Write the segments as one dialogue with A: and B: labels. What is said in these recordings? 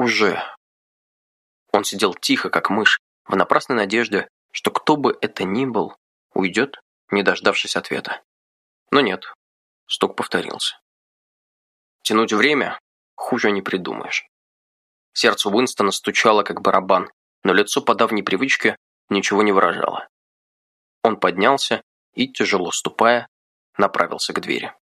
A: уже. Он сидел тихо, как мышь, в напрасной надежде, что кто бы это ни был, уйдет, не дождавшись ответа. Но нет, стук повторился. Тянуть время хуже не придумаешь. Сердце Уинстона стучало, как барабан, но лицо по давней привычке ничего не выражало. Он поднялся и, тяжело ступая, направился к двери.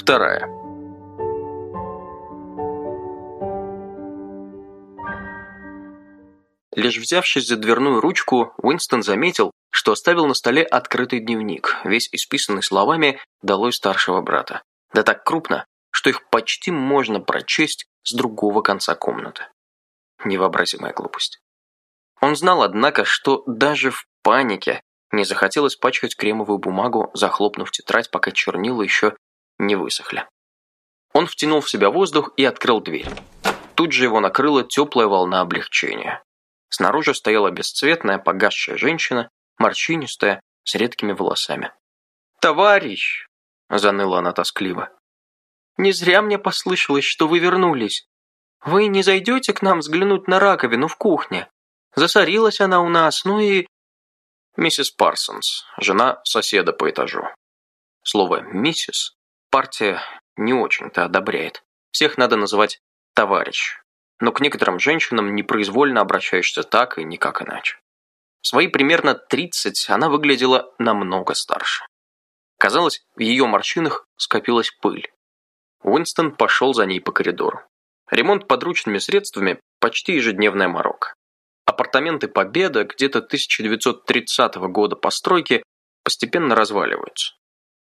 A: Вторая Лишь взявшись за дверную ручку, Уинстон заметил, что оставил на столе открытый дневник, весь исписанный словами «долой старшего брата». Да так крупно, что их почти можно прочесть с другого конца комнаты. Невообразимая глупость. Он знал, однако, что даже в панике не захотелось пачкать кремовую бумагу, захлопнув тетрадь, пока чернила еще не высохли. Он втянул в себя воздух и открыл дверь. Тут же его накрыла теплая волна облегчения. Снаружи стояла бесцветная, погасшая женщина, морщинистая, с редкими волосами. «Товарищ!» – заныла она тоскливо. «Не зря мне послышалось, что вы вернулись. Вы не зайдете к нам взглянуть на раковину в кухне? Засорилась она у нас, ну и Миссис Парсонс, жена соседа по этажу. Слово «миссис» партия не очень-то одобряет. Всех надо называть «товарищ». Но к некоторым женщинам непроизвольно обращаешься так и никак иначе. В свои примерно 30 она выглядела намного старше. Казалось, в ее морщинах скопилась пыль. Уинстон пошел за ней по коридору. Ремонт подручными средствами – почти ежедневная морока. Апартаменты Победа где-то 1930 года постройки постепенно разваливаются.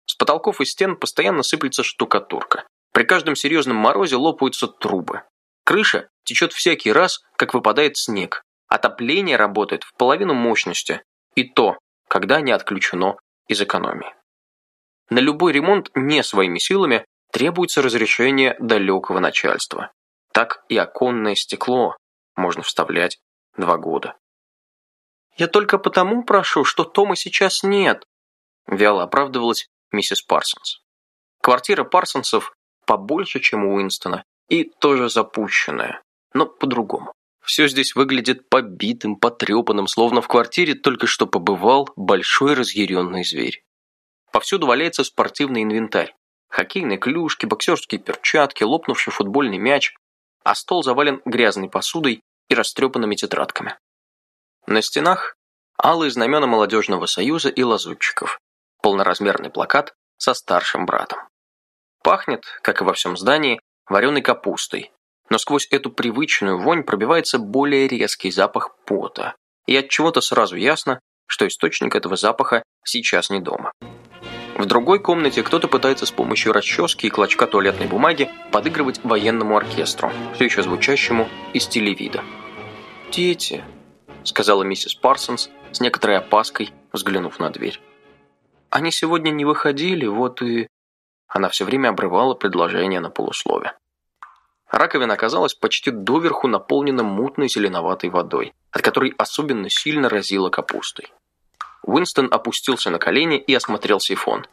A: С потолков и стен постоянно сыплется штукатурка. При каждом серьезном морозе лопаются трубы. Крыша течет всякий раз, как выпадает снег. Отопление работает в половину мощности. И то, когда не отключено из экономии. На любой ремонт не своими силами требуется разрешение далекого начальства. Так и оконное стекло можно вставлять Два года. «Я только потому прошу, что Тома сейчас нет», – вяло оправдывалась миссис Парсонс. Квартира Парсонсов побольше, чем у Уинстона, и тоже запущенная, но по-другому. Все здесь выглядит побитым, потрепанным, словно в квартире только что побывал большой разъяренный зверь. Повсюду валяется спортивный инвентарь. Хоккейные клюшки, боксерские перчатки, лопнувший футбольный мяч, а стол завален грязной посудой и растрепанными тетрадками. На стенах алые знамена молодежного союза и лазутчиков, полноразмерный плакат со старшим братом. Пахнет, как и во всем здании, вареной капустой, но сквозь эту привычную вонь пробивается более резкий запах пота, и от чего-то сразу ясно, что источник этого запаха сейчас не дома. В другой комнате кто-то пытается с помощью расчески и клочка туалетной бумаги подыгрывать военному оркестру, все еще звучащему из телевида. «Дети», — сказала миссис Парсонс с некоторой опаской, взглянув на дверь. «Они сегодня не выходили, вот и...» Она все время обрывала предложение на полуслове. Раковина оказалась почти доверху наполнена мутной зеленоватой водой, от которой особенно сильно разила капустой. Уинстон опустился на колени и осмотрел сифон.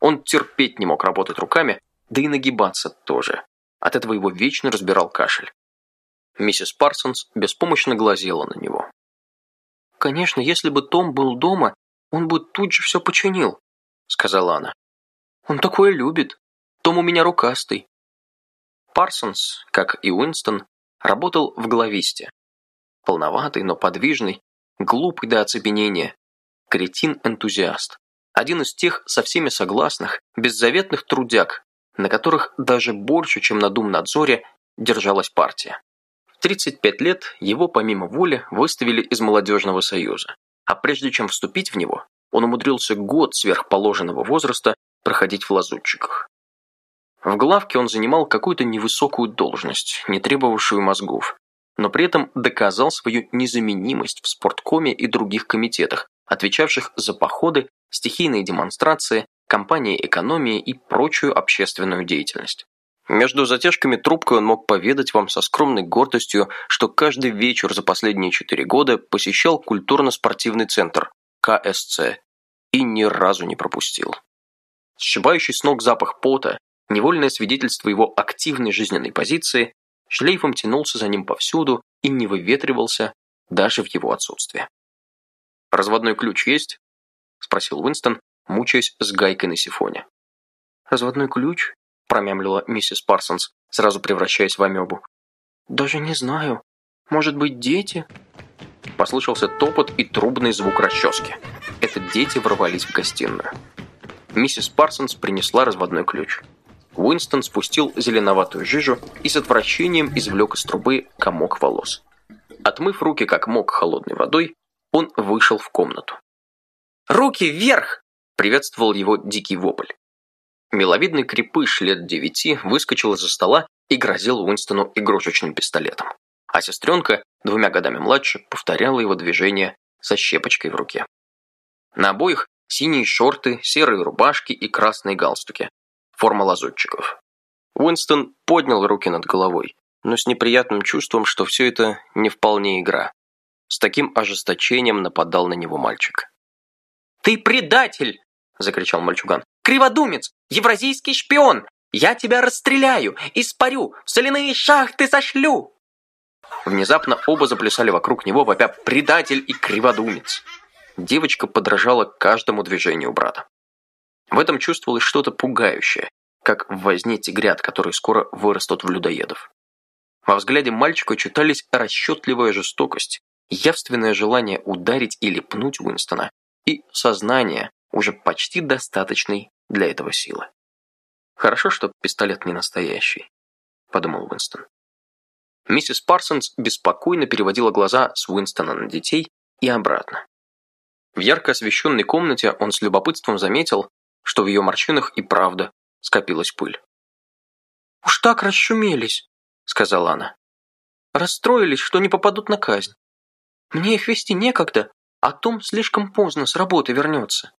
A: Он терпеть не мог работать руками, да и нагибаться тоже. От этого его вечно разбирал кашель. Миссис Парсонс беспомощно глазела на него. «Конечно, если бы Том был дома, он бы тут же все починил», — сказала она. «Он такое любит. Том у меня рукастый». Парсонс, как и Уинстон, работал в глависте. Полноватый, но подвижный, глупый до оцепенения, кретин-энтузиаст. Один из тех со всеми согласных, беззаветных трудяг, на которых даже больше, чем на Думнадзоре, держалась партия. В 35 лет его помимо воли выставили из молодежного союза, а прежде чем вступить в него, он умудрился год сверхположенного возраста проходить в лазутчиках. В главке он занимал какую-то невысокую должность, не требовавшую мозгов, но при этом доказал свою незаменимость в спорткоме и других комитетах, отвечавших за походы, стихийные демонстрации, кампании экономии и прочую общественную деятельность. Между затяжками трубкой он мог поведать вам со скромной гордостью, что каждый вечер за последние четыре года посещал культурно-спортивный центр КСЦ и ни разу не пропустил. Сшибающий с ног запах пота, невольное свидетельство его активной жизненной позиции, шлейфом тянулся за ним повсюду и не выветривался даже в его отсутствие. «Разводной ключ есть?» – спросил Уинстон, мучаясь с гайкой на сифоне. «Разводной ключ?» – промямлила миссис Парсонс, сразу превращаясь в амебу. «Даже не знаю. Может быть, дети?» Послышался топот и трубный звук расчески. Это дети ворвались в гостиную. Миссис Парсонс принесла разводной ключ. Уинстон спустил зеленоватую жижу и с отвращением извлек из трубы комок волос. Отмыв руки как мог холодной водой, он вышел в комнату. «Руки вверх!» – приветствовал его дикий вопль. Миловидный крепыш лет девяти выскочил из-за стола и грозил Уинстону игрушечным пистолетом. А сестренка, двумя годами младше, повторяла его движение со щепочкой в руке. На обоих синие шорты, серые рубашки и красные галстуки. Форма лазутчиков. Уинстон поднял руки над головой, но с неприятным чувством, что все это не вполне игра. С таким ожесточением нападал на него мальчик. «Ты предатель!» – закричал мальчуган. «Криводумец! Евразийский шпион! Я тебя расстреляю, испарю, в соляные шахты сошлю!» Внезапно оба заплясали вокруг него, вопя «предатель» и «криводумец». Девочка подражала каждому движению брата. В этом чувствовалось что-то пугающее, как в возне тигрят, которые скоро вырастут в людоедов. Во взгляде мальчика читались расчетливая жестокость, явственное желание ударить или пнуть Уинстона и сознание, уже почти достаточной для этого силы. «Хорошо, что пистолет не настоящий», – подумал Уинстон. Миссис Парсонс беспокойно переводила глаза с Уинстона на детей и обратно. В ярко освещенной комнате он с любопытством заметил, что в ее морщинах и правда скопилась пыль. «Уж так расшумелись», — сказала она. «Расстроились, что не попадут на казнь. Мне их вести некогда, а Том слишком поздно с работы вернется».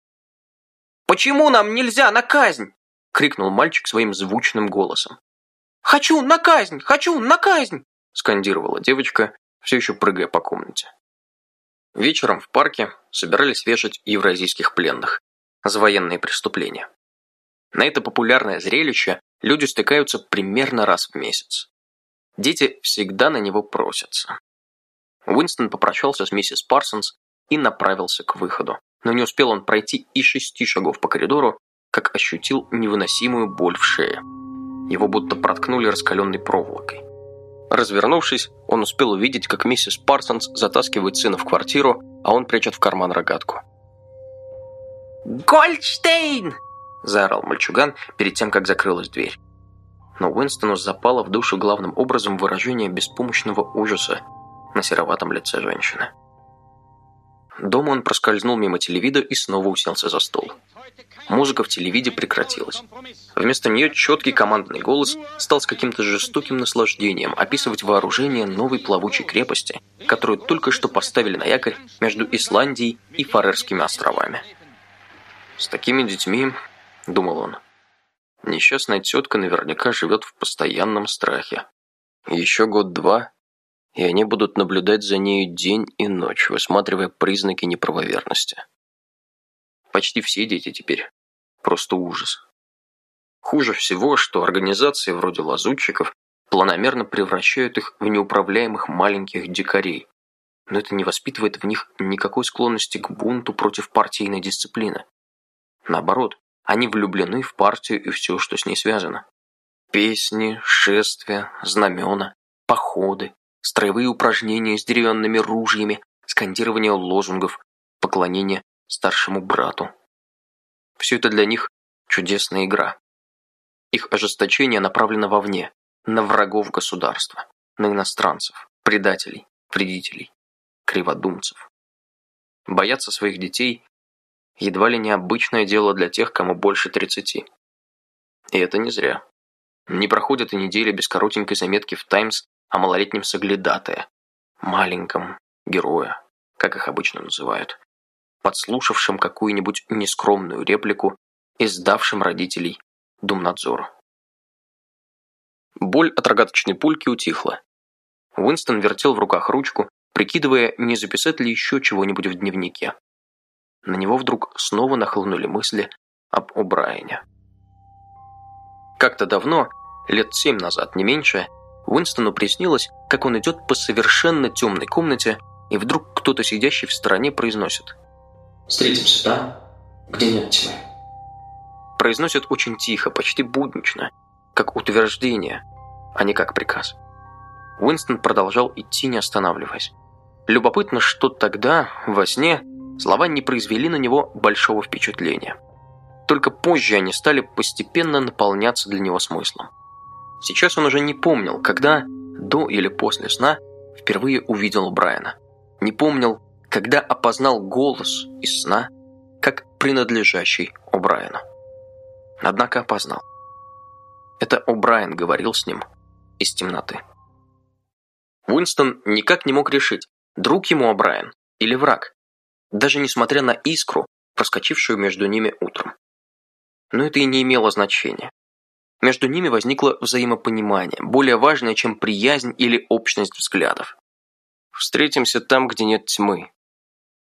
A: «Почему нам нельзя на казнь?» — крикнул мальчик своим звучным голосом. «Хочу на казнь! Хочу на казнь!» — скандировала девочка, все еще прыгая по комнате. Вечером в парке собирались вешать евразийских пленных за военные преступления. На это популярное зрелище люди стыкаются примерно раз в месяц. Дети всегда на него просятся. Уинстон попрощался с миссис Парсонс и направился к выходу. Но не успел он пройти и шести шагов по коридору, как ощутил невыносимую боль в шее. Его будто проткнули раскаленной проволокой. Развернувшись, он успел увидеть, как миссис Парсонс затаскивает сына в квартиру, а он прячет в карман рогатку. «Гольдштейн!» – заорал мальчуган перед тем, как закрылась дверь. Но Уинстону запало в душу главным образом выражение беспомощного ужаса на сероватом лице женщины. Дома он проскользнул мимо телевида и снова уселся за стол. Музыка в телевиде прекратилась. Вместо нее четкий командный голос стал с каким-то жестоким наслаждением описывать вооружение новой плавучей крепости, которую только что поставили на якорь между Исландией и Фарерскими островами. «С такими детьми, — думал он, — несчастная тетка наверняка живет в постоянном страхе. Еще год-два, и они будут наблюдать за нею день и ночь, высматривая признаки неправоверности. Почти все дети теперь. Просто ужас. Хуже всего, что организации вроде лазутчиков планомерно превращают их в неуправляемых маленьких дикарей. Но это не воспитывает в них никакой склонности к бунту против партийной дисциплины. Наоборот, они влюблены в партию и все, что с ней связано. Песни, шествия, знамена, походы, строевые упражнения с деревянными ружьями, скандирование лозунгов, поклонение старшему брату. Все это для них чудесная игра. Их ожесточение направлено вовне, на врагов государства, на иностранцев, предателей, вредителей, криводумцев. Бояться своих детей едва ли не обычное дело для тех, кому больше 30. И это не зря. Не проходит и недели без коротенькой заметки в «Таймс» о малолетнем соглядатае, маленьком герое, как их обычно называют, подслушавшим какую-нибудь нескромную реплику и сдавшим родителей Думнадзору. Боль от рогаточной пульки утихла. Уинстон вертел в руках ручку, прикидывая, не записать ли еще чего-нибудь в дневнике. На него вдруг снова нахлынули мысли об О'Брайене. Как-то давно, лет семь назад, не меньше, Уинстону приснилось, как он идет по совершенно темной комнате, и вдруг кто-то, сидящий в стороне, произносит «Встретимся там, где нет тьмы». Произносит очень тихо, почти буднично, как утверждение, а не как приказ. Уинстон продолжал идти, не останавливаясь. Любопытно, что тогда, во сне, слова не произвели на него большого впечатления. Только позже они стали постепенно наполняться для него смыслом. Сейчас он уже не помнил, когда, до или после сна, впервые увидел Брайана. Не помнил, когда опознал голос из сна, как принадлежащий О'Брайену. Однако опознал. Это О'Брайен говорил с ним из темноты. Уинстон никак не мог решить, друг ему О'Брайен или враг, даже несмотря на искру, проскочившую между ними утром. Но это и не имело значения. Между ними возникло взаимопонимание, более важное, чем приязнь или общность взглядов. «Встретимся там, где нет тьмы», —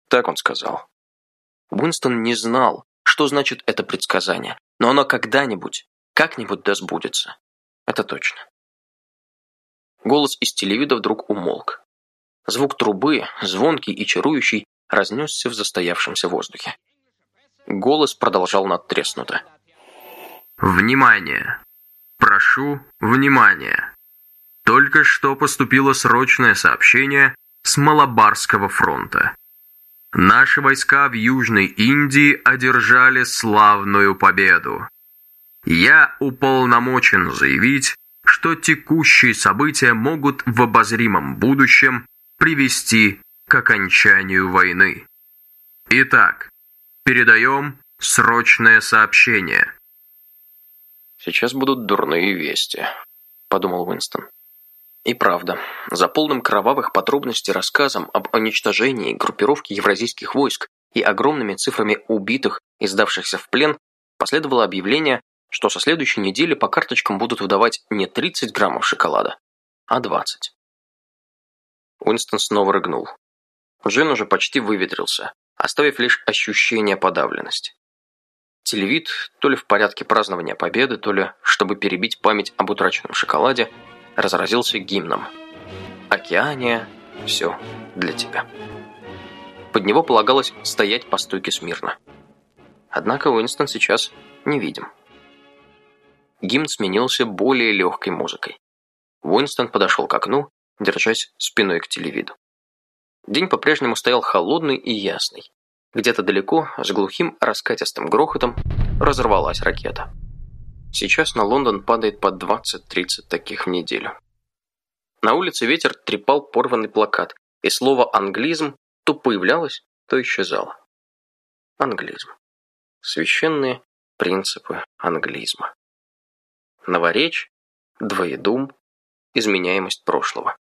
A: так он сказал. Уинстон не знал, что значит это предсказание, но оно когда-нибудь, как-нибудь да сбудется. Это точно. Голос из телевида вдруг умолк. Звук трубы, звонкий и чарующий, разнесся в застоявшемся воздухе. Голос продолжал надтреснуто.
B: «Внимание! Прошу, внимание! Только что поступило срочное сообщение с Малабарского фронта. Наши войска в Южной Индии одержали славную победу. Я уполномочен заявить, что текущие события могут в обозримом будущем привести к окончанию войны. Итак, передаем срочное сообщение.
A: «Сейчас будут дурные вести», — подумал Уинстон. И правда, за полным кровавых подробностей рассказом об уничтожении группировки евразийских войск и огромными цифрами убитых и сдавшихся в плен последовало объявление что со следующей недели по карточкам будут выдавать не 30 граммов шоколада, а 20. Уинстон снова рыгнул. Джин уже почти выветрился, оставив лишь ощущение подавленности. Телевид, то ли в порядке празднования победы, то ли, чтобы перебить память об утраченном шоколаде, разразился гимном. «Океания, все для тебя». Под него полагалось стоять по стойке смирно. Однако Уинстон сейчас не видим гимн сменился более легкой музыкой. Уинстон подошел к окну, держась спиной к телевиду. День по-прежнему стоял холодный и ясный. Где-то далеко, с глухим раскатистым грохотом, разорвалась ракета. Сейчас на Лондон падает по 20-30 таких в неделю. На улице ветер трепал порванный плакат, и слово «англизм» то появлялось, то исчезало. Англизм. Священные принципы англизма новоречь, двоедум, изменяемость прошлого.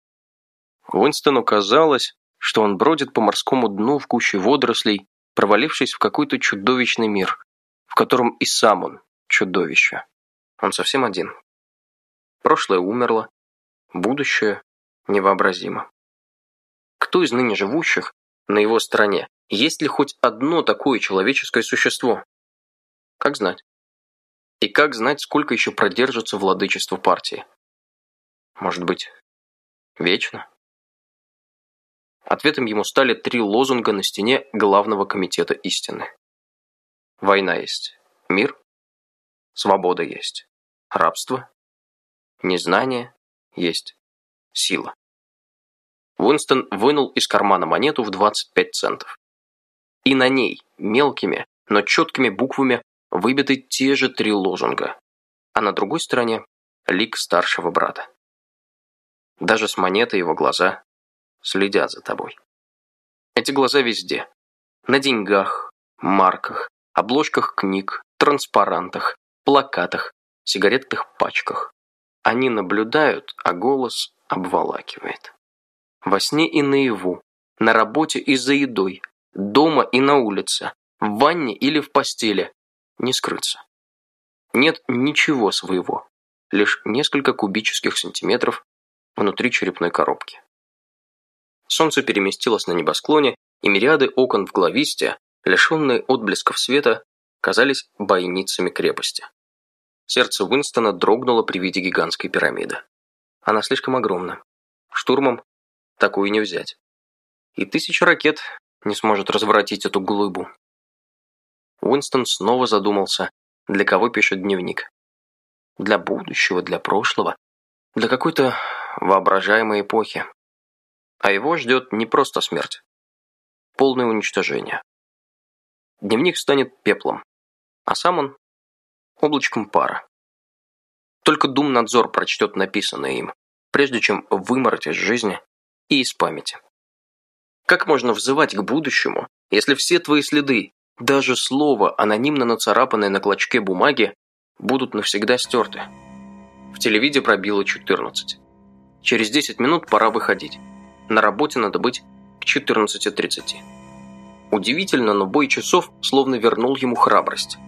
A: Уинстону казалось, что он бродит по морскому дну в куче водорослей, провалившись в какой-то чудовищный мир, в котором и сам он чудовище. Он совсем один. Прошлое умерло, будущее невообразимо. Кто из ныне живущих на его стороне? Есть ли хоть одно такое человеческое существо? Как знать. И как знать, сколько еще продержится владычество партии? Может быть, вечно? Ответом ему стали три лозунга на стене Главного комитета истины. Война есть мир, свобода есть рабство, незнание есть сила. Уинстон вынул из кармана монету в 25 центов. И на ней мелкими, но четкими буквами выбиты те же три лозунга, а на другой стороне лик старшего брата. Даже с монетой его глаза следят за тобой. Эти глаза везде. На деньгах, марках, обложках книг, транспарантах, плакатах, сигаретных пачках. Они наблюдают, а голос обволакивает. Во сне и наяву, на работе и за едой, дома и на улице, в ванне или в постели, не скрыться. Нет ничего своего. лишь несколько кубических сантиметров внутри черепной коробки. Солнце переместилось на небосклоне, и мириады окон в глависте, лишенные отблесков света, казались бойницами крепости. Сердце Уинстона дрогнуло при виде гигантской пирамиды. Она слишком огромна. Штурмом такую не взять. И тысяча ракет не сможет разворотить эту глыбу. Уинстон снова задумался, для кого пишет дневник. Для будущего, для прошлого, для какой-то воображаемой эпохи. А его ждет не просто смерть. Полное уничтожение. Дневник станет пеплом, а сам он – облачком пара. Только Думнадзор прочтет написанное им, прежде чем вымороть из жизни и из памяти. Как можно взывать к будущему, если все твои следы, даже слово, анонимно нацарапанное на клочке бумаги, будут навсегда стерты? В телевиде пробило 14. Через 10 минут пора выходить. На работе надо быть к 14.30. Удивительно, но бой часов словно вернул ему храбрость.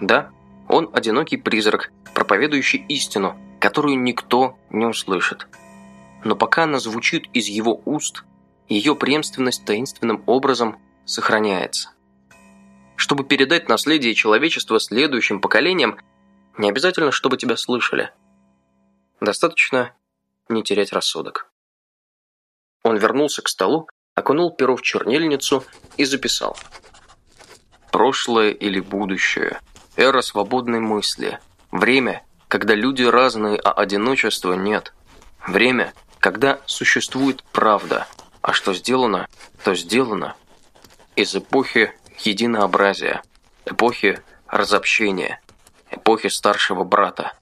A: Да, он одинокий призрак, проповедующий истину, которую никто не услышит. Но пока она звучит из его уст, ее преемственность таинственным образом сохраняется. Чтобы передать наследие человечества следующим поколениям, не обязательно, чтобы тебя слышали. Достаточно не терять рассудок. Он вернулся к столу, окунул перо в чернильницу и записал. Прошлое или будущее. Эра свободной мысли. Время, когда люди разные, а одиночества нет. Время, когда существует правда, а что сделано, то сделано. Из эпохи единообразия, эпохи разобщения, эпохи старшего брата,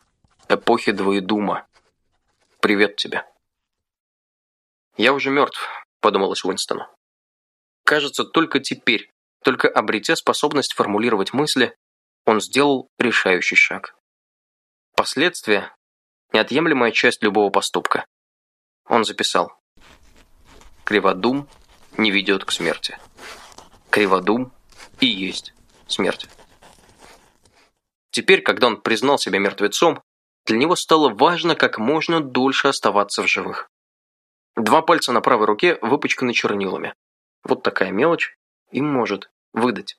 A: эпохи двоедума, Привет тебе». «Я уже мертв», — подумалось Уинстону. Кажется, только теперь, только обретя способность формулировать мысли, он сделал решающий шаг. Последствия – неотъемлемая часть любого поступка. Он записал. Криводум не ведет к смерти. Криводум и есть смерть. Теперь, когда он признал себя мертвецом, для него стало важно как можно дольше оставаться в живых. Два пальца на правой руке выпачканы чернилами. Вот такая мелочь им может выдать.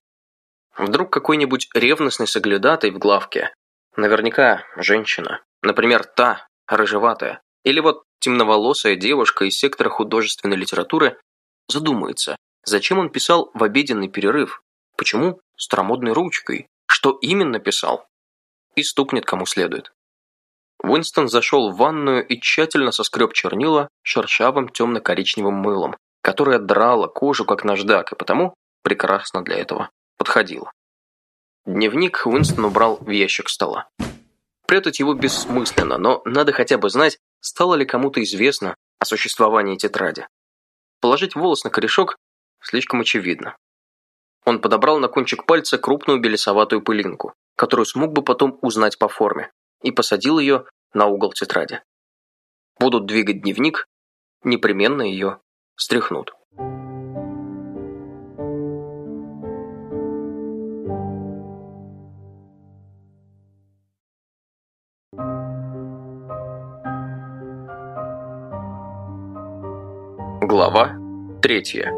A: Вдруг какой-нибудь ревностный соглядатай в главке, наверняка женщина, например, та, рыжеватая, или вот темноволосая девушка из сектора художественной литературы, задумается, зачем он писал в обеденный перерыв, почему старомодной ручкой, что именно писал, и стукнет кому следует. Уинстон зашел в ванную и тщательно соскреб чернила шершавым темно-коричневым мылом, которое драло кожу как наждак и потому прекрасно для этого подходило. Дневник Уинстон убрал в ящик стола. Прятать его бессмысленно, но надо хотя бы знать, стало ли кому-то известно о существовании тетради. Положить волос на корешок слишком очевидно. Он подобрал на кончик пальца крупную белесоватую пылинку, которую смог бы потом узнать по форме и посадил ее на угол тетради. Будут двигать дневник, непременно ее стряхнут. Глава третья.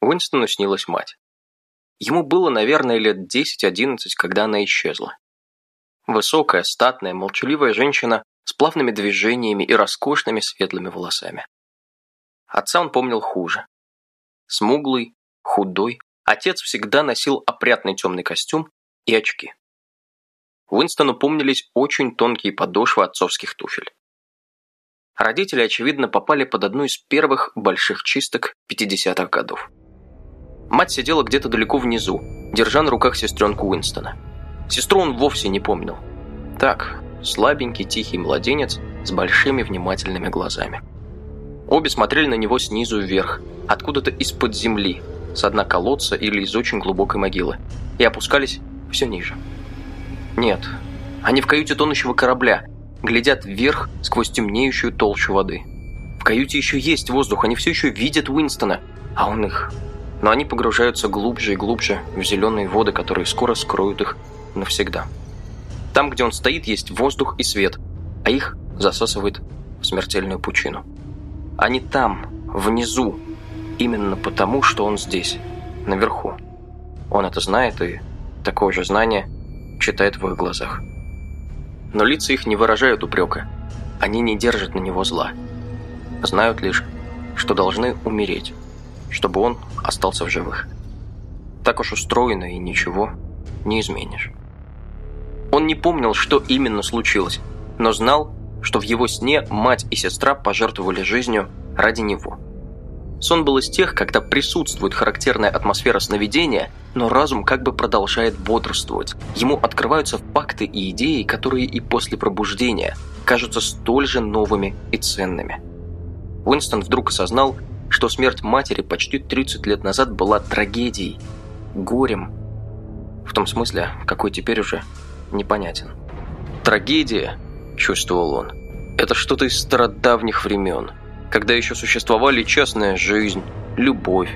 A: Уинстону снилась мать. Ему было, наверное, лет 10-11, когда она исчезла. Высокая, статная, молчаливая женщина с плавными движениями и роскошными светлыми волосами. Отца он помнил хуже. Смуглый, худой, отец всегда носил опрятный темный костюм и очки. Уинстону помнились очень тонкие подошвы отцовских туфель. Родители, очевидно, попали под одну из первых больших чисток 50-х годов. Мать сидела где-то далеко внизу, держа на руках сестренку Уинстона. Сестру он вовсе не помнил. Так, слабенький тихий младенец с большими внимательными глазами. Обе смотрели на него снизу вверх, откуда-то из-под земли, с дна колодца или из очень глубокой могилы, и опускались все ниже. Нет, они в каюте тонущего корабля, глядят вверх сквозь темнеющую толщу воды. В каюте еще есть воздух, они все еще видят Уинстона, а он их но они погружаются глубже и глубже в зеленые воды, которые скоро скроют их навсегда. Там, где он стоит, есть воздух и свет, а их засасывает в смертельную пучину. Они там, внизу, именно потому, что он здесь, наверху. Он это знает, и такое же знание читает в их глазах. Но лица их не выражают упрека. Они не держат на него зла. Знают лишь, что должны умереть, чтобы он остался в живых. Так уж устроено, и ничего не изменишь. Он не помнил, что именно случилось, но знал, что в его сне мать и сестра пожертвовали жизнью ради него. Сон был из тех, когда присутствует характерная атмосфера сновидения, но разум как бы продолжает бодрствовать. Ему открываются факты и идеи, которые и после пробуждения кажутся столь же новыми и ценными. Уинстон вдруг осознал, что смерть матери почти 30 лет назад была трагедией, горем. В том смысле, какой теперь уже непонятен. Трагедия, чувствовал он, это что-то из стародавних времен – когда еще существовали частная жизнь, любовь,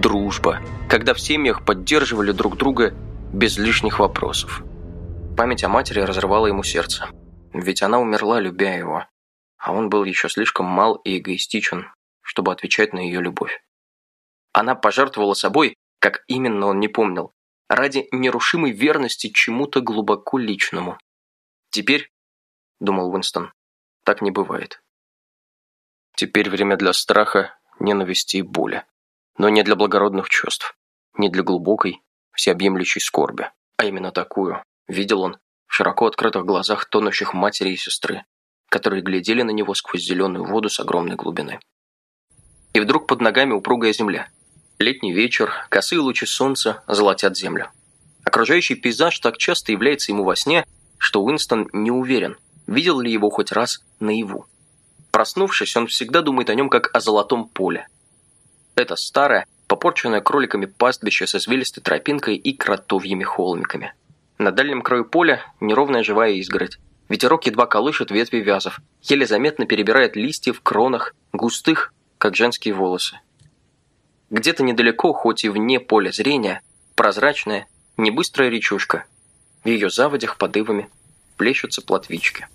A: дружба, когда в семьях поддерживали друг друга без лишних вопросов. Память о матери разрывала ему сердце, ведь она умерла, любя его, а он был еще слишком мал и эгоистичен, чтобы отвечать на ее любовь. Она пожертвовала собой, как именно он не помнил, ради нерушимой верности чему-то глубоко личному. Теперь, думал Уинстон, так не бывает. Теперь время для страха, ненависти и боли. Но не для благородных чувств, не для глубокой, всеобъемлющей скорби, а именно такую видел он в широко открытых глазах тонущих матери и сестры, которые глядели на него сквозь зеленую воду с огромной глубины. И вдруг под ногами упругая земля. Летний вечер, косые лучи солнца золотят землю. Окружающий пейзаж так часто является ему во сне, что Уинстон не уверен, видел ли его хоть раз наяву. Проснувшись, он всегда думает о нем как о золотом поле. Это старое, попорченное кроликами пастбище со извилистой тропинкой и кротовьими холмиками. На дальнем краю поля неровная живая изгородь. Ветерок едва колышет ветви вязов, еле заметно перебирает листья в кронах, густых, как женские волосы. Где-то недалеко, хоть и вне поля зрения, прозрачная, небыстрая речушка. В ее заводях под ивами плещутся плотвички.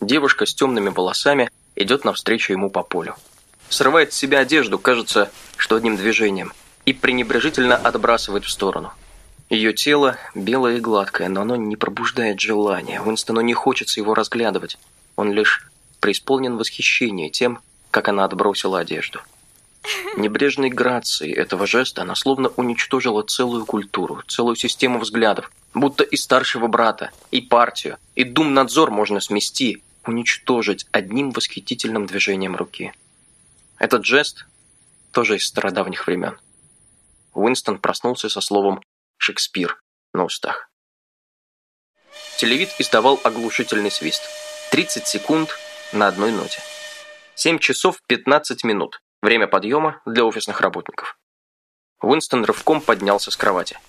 A: Девушка с темными волосами – идет навстречу ему по полю. Срывает с себя одежду, кажется, что одним движением, и пренебрежительно отбрасывает в сторону. Ее тело белое и гладкое, но оно не пробуждает желания. Уинстону не хочется его разглядывать. Он лишь преисполнен восхищения тем, как она отбросила одежду. Небрежной грацией этого жеста она словно уничтожила целую культуру, целую систему взглядов, будто и старшего брата, и партию, и дум-надзор можно смести, уничтожить одним восхитительным движением руки. Этот жест тоже из стародавних времен. Уинстон проснулся со словом «Шекспир» на устах. Телевид издавал оглушительный свист. 30 секунд на одной ноте. 7 часов 15 минут. Время подъема для офисных работников. Уинстон рывком поднялся с кровати.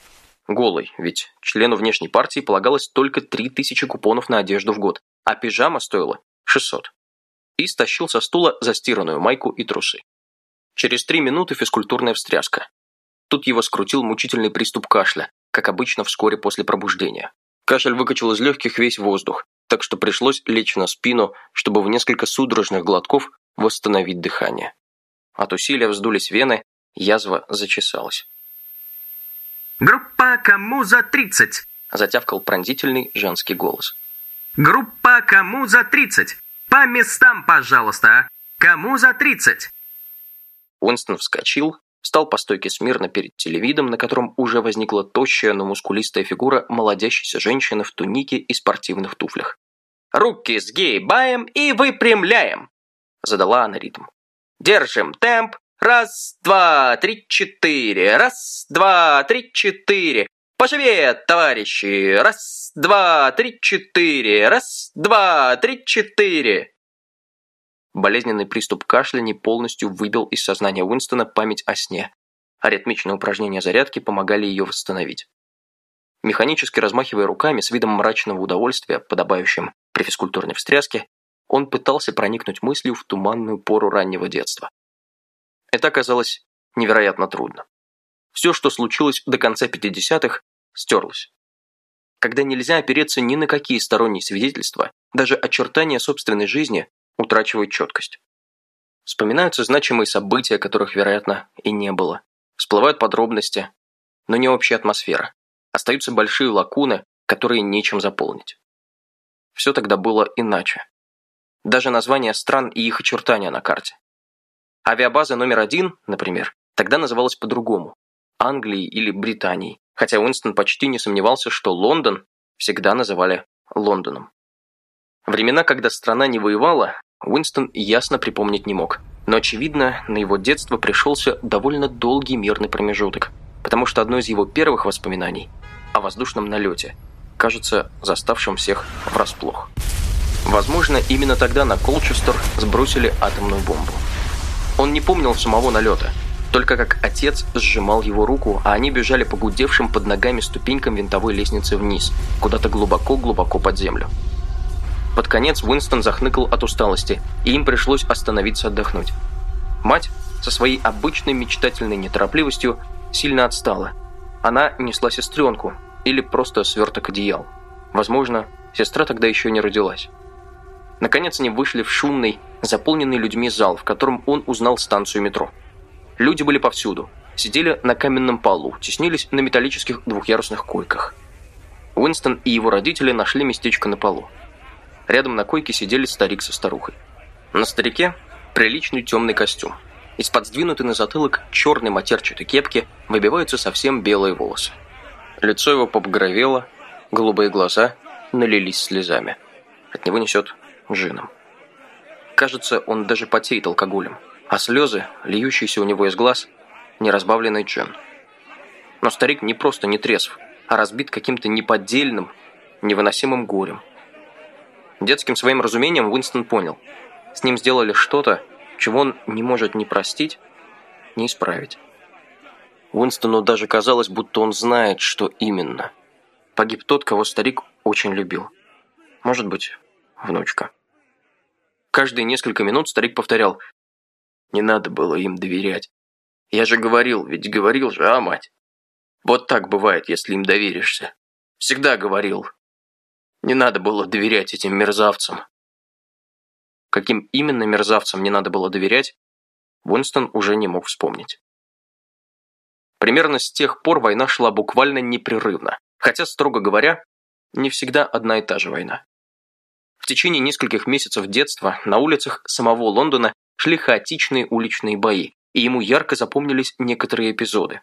A: Голый, ведь члену внешней партии полагалось только 3000 купонов на одежду в год, а пижама стоила 600. И стащил со стула застиранную майку и трусы. Через три минуты физкультурная встряска. Тут его скрутил мучительный приступ кашля, как обычно вскоре после пробуждения. Кашель выкачал из легких весь воздух, так что пришлось лечь на спину, чтобы в несколько судорожных глотков восстановить дыхание. От усилия вздулись вены, язва зачесалась.
C: «Группа кому за тридцать?»
A: затявкал пронзительный женский голос.
C: Группа «Кому за 30?» По местам, пожалуйста. Кому за 30?
A: Уинстон вскочил, встал по стойке смирно перед телевидом, на котором уже возникла тощая, но мускулистая фигура молодящейся женщины в тунике и спортивных туфлях. «Руки сгибаем и выпрямляем!» Задала она ритм. «Держим темп. Раз, два, три, четыре. Раз, два, три, четыре. Поживее, товарищи! Раз, два, три, четыре! Раз, два, три, четыре!» Болезненный приступ кашля не полностью выбил из сознания Уинстона память о сне, а упражнения зарядки помогали ее восстановить. Механически размахивая руками с видом мрачного удовольствия, подобающим при физкультурной встряске, он пытался проникнуть мыслью в туманную пору раннего детства. Это оказалось невероятно трудно. Все, что случилось до конца 50-х, стерлось. Когда нельзя опереться ни на какие сторонние свидетельства, даже очертания собственной жизни утрачивают четкость. Вспоминаются значимые события, которых, вероятно, и не было. Всплывают подробности, но не общая атмосфера. Остаются большие лакуны, которые нечем заполнить. Все тогда было иначе. Даже названия стран и их очертания на карте. Авиабаза номер один, например, тогда называлась по-другому – Англией или Британией, хотя Уинстон почти не сомневался, что Лондон всегда называли Лондоном. Времена, когда страна не воевала, Уинстон ясно припомнить не мог. Но, очевидно, на его детство пришелся довольно долгий мирный промежуток, потому что одно из его первых воспоминаний о воздушном налете кажется заставшим всех врасплох. Возможно, именно тогда на Колчестер сбросили атомную бомбу. Он не помнил самого налета, только как отец сжимал его руку, а они бежали по гудевшим под ногами ступенькам винтовой лестницы вниз, куда-то глубоко-глубоко под землю. Под конец Уинстон захныкал от усталости, и им пришлось остановиться отдохнуть. Мать, со своей обычной мечтательной неторопливостью, сильно отстала. Она несла сестренку, или просто сверток одеял. Возможно, сестра тогда еще не родилась. Наконец они вышли в шумный, заполненный людьми зал, в котором он узнал станцию метро. Люди были повсюду. Сидели на каменном полу, теснились на металлических двухъярусных койках. Уинстон и его родители нашли местечко на полу. Рядом на койке сидели старик со старухой. На старике приличный темный костюм. Из-под сдвинутой на затылок черной матерчатой кепки выбиваются совсем белые волосы. Лицо его побагровело, голубые глаза налились слезами. От него несет джином. Кажется, он даже потеет алкоголем, а слезы, льющиеся у него из глаз, неразбавленный джин. Но старик не просто не трезв, а разбит каким-то неподдельным, невыносимым горем – Детским своим разумением Уинстон понял. С ним сделали что-то, чего он не может ни простить, ни исправить. Уинстону даже казалось, будто он знает, что именно. Погиб тот, кого старик очень любил. Может быть, внучка. Каждые несколько минут старик повторял «Не надо было им доверять. Я же говорил, ведь говорил же, а, мать? Вот так бывает, если им доверишься. Всегда говорил, не надо было доверять этим мерзавцам. Каким именно мерзавцам не надо было доверять, Уинстон уже не мог вспомнить. Примерно с тех пор война шла буквально непрерывно, хотя, строго говоря, не всегда одна и та же война. В течение нескольких месяцев детства на улицах самого Лондона шли хаотичные уличные бои, и ему ярко запомнились некоторые эпизоды.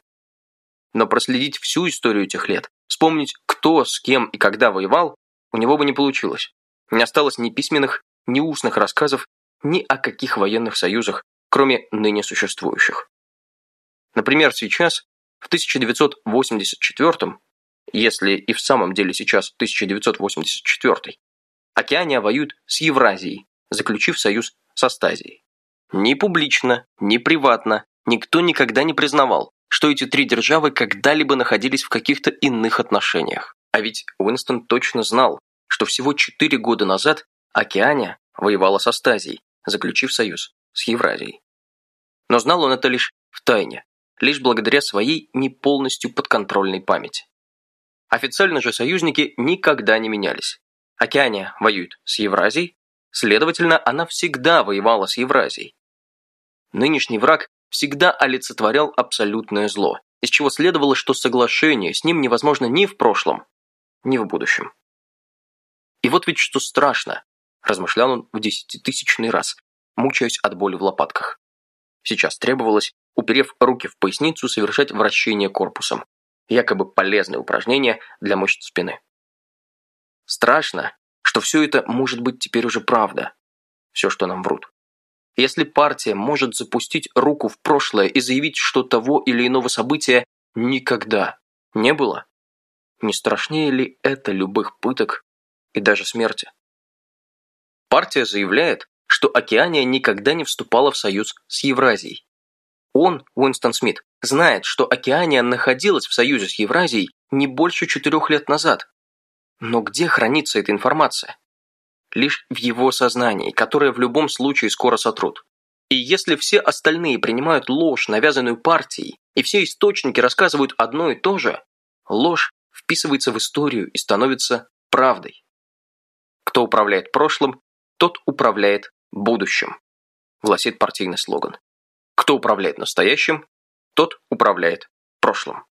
A: Но проследить всю историю этих лет, вспомнить, кто, с кем и когда воевал, у него бы не получилось. Не осталось ни письменных, ни устных рассказов, ни о каких военных союзах, кроме ныне существующих. Например, сейчас, в 1984 если и в самом деле сейчас 1984 Океания воюет с Евразией, заключив союз со Стазией. Ни публично, ни приватно никто никогда не признавал, что эти три державы когда-либо находились в каких-то иных отношениях. А ведь Уинстон точно знал, что всего четыре года назад Океания воевала со Стазией, заключив союз с Евразией. Но знал он это лишь в тайне, лишь благодаря своей не полностью подконтрольной памяти. Официально же союзники никогда не менялись. Океания воюет с Евразией, следовательно, она всегда воевала с Евразией. Нынешний враг всегда олицетворял абсолютное зло, из чего следовало, что соглашение с ним невозможно ни в прошлом, ни в будущем. И вот ведь что страшно, размышлял он в десятитысячный раз, мучаясь от боли в лопатках. Сейчас требовалось, уперев руки в поясницу, совершать вращение корпусом, якобы полезное упражнение для мышц спины. Страшно, что все это может быть теперь уже правда, все, что нам врут. Если партия может запустить руку в прошлое и заявить, что того или иного события никогда не было, не страшнее ли это любых пыток и даже смерти? Партия заявляет, что Океания никогда не вступала в союз с Евразией. Он, Уинстон Смит, знает, что Океания находилась в союзе с Евразией не больше четырех лет назад. Но где хранится эта информация? Лишь в его сознании, которое в любом случае скоро сотрут. И если все остальные принимают ложь, навязанную партией, и все источники рассказывают одно и то же, ложь вписывается в историю и становится правдой. Кто управляет прошлым, тот управляет будущим, гласит партийный слоган. Кто управляет настоящим, тот управляет прошлым.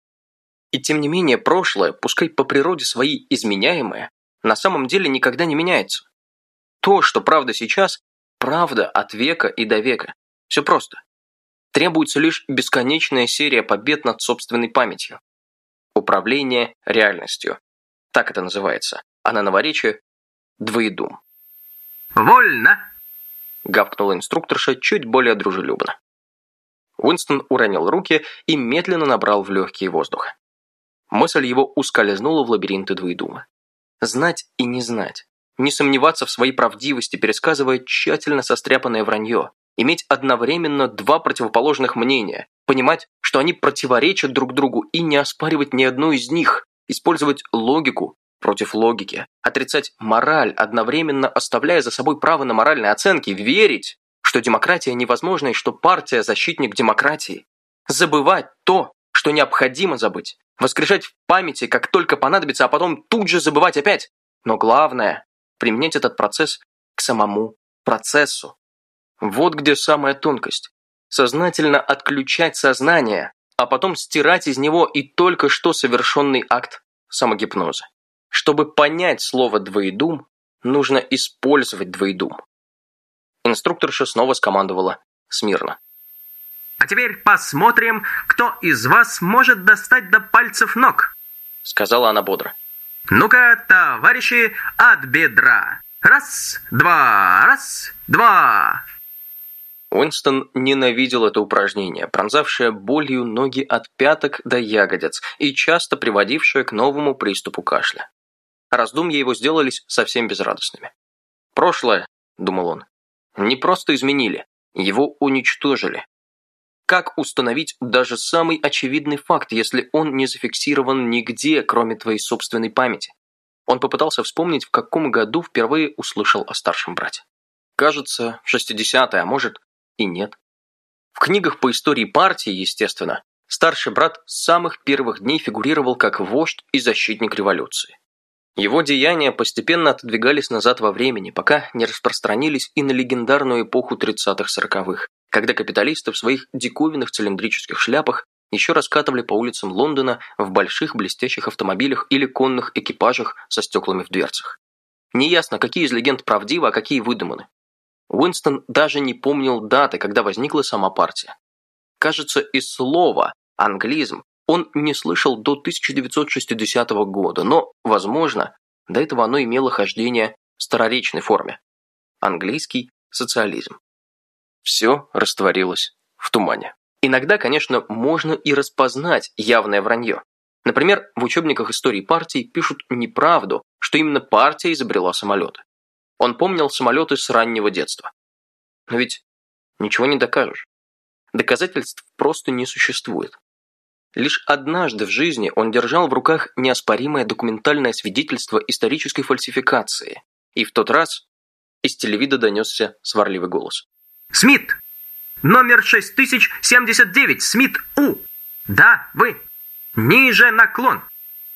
A: И тем не менее прошлое, пускай по природе своей изменяемое, на самом деле никогда не меняется. То, что правда сейчас, правда от века и до века. Все просто. Требуется лишь бесконечная серия побед над собственной памятью. Управление реальностью. Так это называется. А на новоречие – двоедум.
C: «Вольно!»
A: – гавкнула инструкторша чуть более дружелюбно. Уинстон уронил руки и медленно набрал в легкие воздуха. Мысль его ускользнула в лабиринты двоедума. Знать и не знать. Не сомневаться в своей правдивости, пересказывая тщательно состряпанное вранье. Иметь одновременно два противоположных мнения. Понимать, что они противоречат друг другу и не оспаривать ни одно из них. Использовать логику против логики. Отрицать мораль, одновременно оставляя за собой право на моральные оценки. Верить, что демократия невозможна и что партия – защитник демократии. Забывать то, что необходимо забыть. Воскрешать в памяти, как только понадобится, а потом тут же забывать опять. Но главное – применять этот процесс к самому процессу. Вот где самая тонкость. Сознательно отключать сознание, а потом стирать из него и только что совершенный акт самогипноза. Чтобы понять слово «двоедум», нужно использовать двоедум. Инструкторша снова скомандовала смирно.
C: А теперь посмотрим, кто из вас может достать до пальцев ног.
A: Сказала она бодро.
C: Ну-ка, товарищи, от бедра. Раз, два, раз, два.
A: Уинстон ненавидел это упражнение, пронзавшее болью ноги от пяток до ягодиц и часто приводившее к новому приступу кашля. Раздумья его сделались совсем безрадостными. «Прошлое», — думал он, — «не просто изменили, его уничтожили, как установить даже самый очевидный факт, если он не зафиксирован нигде, кроме твоей собственной памяти? Он попытался вспомнить, в каком году впервые услышал о старшем брате. Кажется, в 60-е, а может и нет. В книгах по истории партии, естественно, старший брат с самых первых дней фигурировал как вождь и защитник революции. Его деяния постепенно отодвигались назад во времени, пока не распространились и на легендарную эпоху 30-40-х, когда капиталисты в своих диковинных цилиндрических шляпах еще раскатывали по улицам Лондона в больших блестящих автомобилях или конных экипажах со стеклами в дверцах. Неясно, какие из легенд правдивы, а какие выдуманы. Уинстон даже не помнил даты, когда возникла сама партия. Кажется, и слова «англизм» он не слышал до 1960 года, но, возможно, до этого оно имело хождение в староречной форме. Английский социализм. Все растворилось в тумане. Иногда, конечно, можно и распознать явное вранье. Например, в учебниках истории партии пишут неправду, что именно партия изобрела самолеты. Он помнил самолеты с раннего детства. Но ведь ничего не докажешь. Доказательств просто не существует. Лишь однажды в жизни он держал в руках неоспоримое документальное свидетельство исторической фальсификации. И в тот раз из телевида донесся сварливый голос.
C: Смит! Номер 6079, Смит У. Да, вы. Ниже наклон.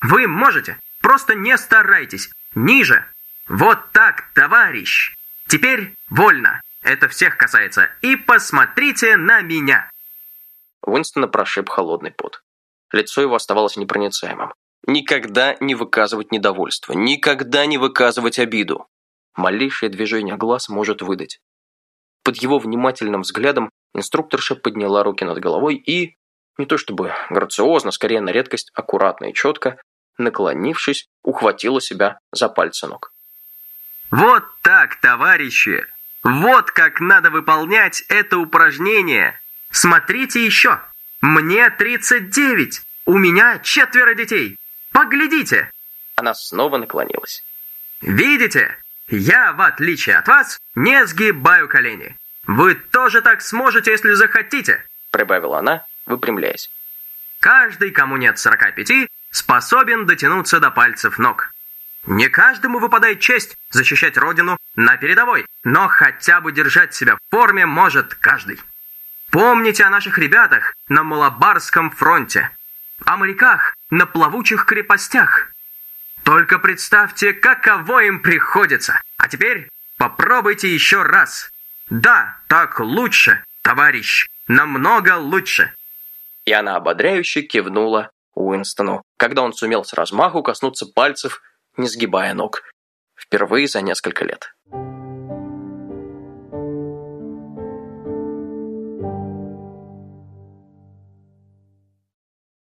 C: Вы можете. Просто не старайтесь. Ниже. Вот так, товарищ. Теперь вольно. Это всех касается. И посмотрите на меня.
A: Уинстона прошиб холодный пот. Лицо его оставалось непроницаемым. Никогда не выказывать недовольство, никогда не выказывать обиду. Малейшее движение глаз может выдать. Под его внимательным взглядом инструкторша подняла руки над головой и, не то чтобы грациозно, скорее на редкость аккуратно и четко, наклонившись, ухватила себя за пальцы ног.
C: «Вот так, товарищи! Вот как надо выполнять это упражнение! Смотрите еще! Мне 39! У меня четверо детей! Поглядите!»
A: Она снова наклонилась.
C: «Видите? Я, в отличие от вас, не сгибаю колени. Вы тоже так сможете, если захотите»,
A: прибавила она, выпрямляясь.
C: «Каждый, кому нет 45, способен дотянуться до пальцев ног. Не каждому выпадает честь защищать родину на передовой, но хотя бы держать себя в форме может каждый. Помните о наших ребятах на Малабарском фронте, о моряках на плавучих крепостях. Только представьте, каково им приходится. А теперь попробуйте еще раз. Да, так лучше, товарищ, намного лучше.
A: И она ободряюще кивнула Уинстону, когда он сумел с размаху коснуться пальцев, не сгибая ног. Впервые за несколько лет.